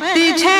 The. Chat.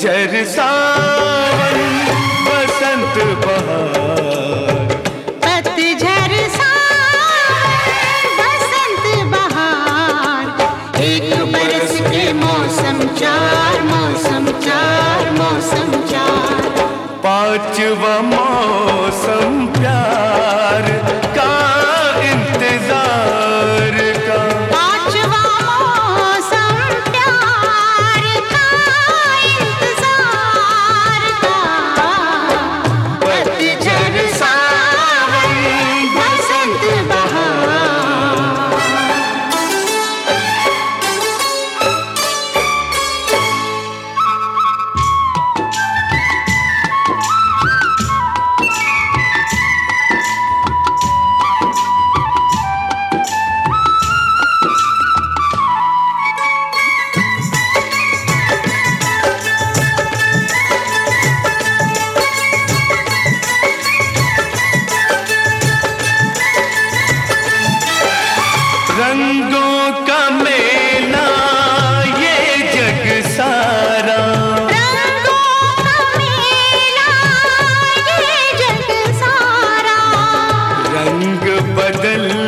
सावन बसंत बहार। पतझर सावन बसंत बहार। एक बरस के मौसम चार मौसम चार मौसम चार। पांचवा मौसम बदल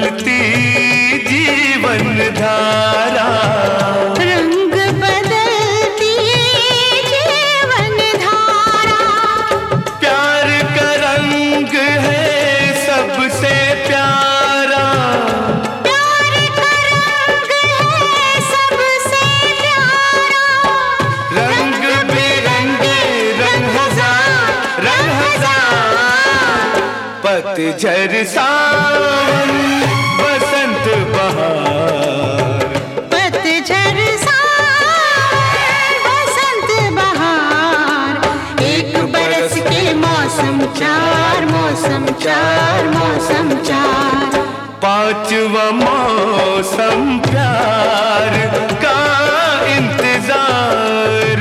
पतझर सावन बसंत बहार। पतझर सावन बसंत बहार। एक बरस के मौसम चार मौसम चार मौसम चार। पांचवा मौसम प्यार का इंतज़ार।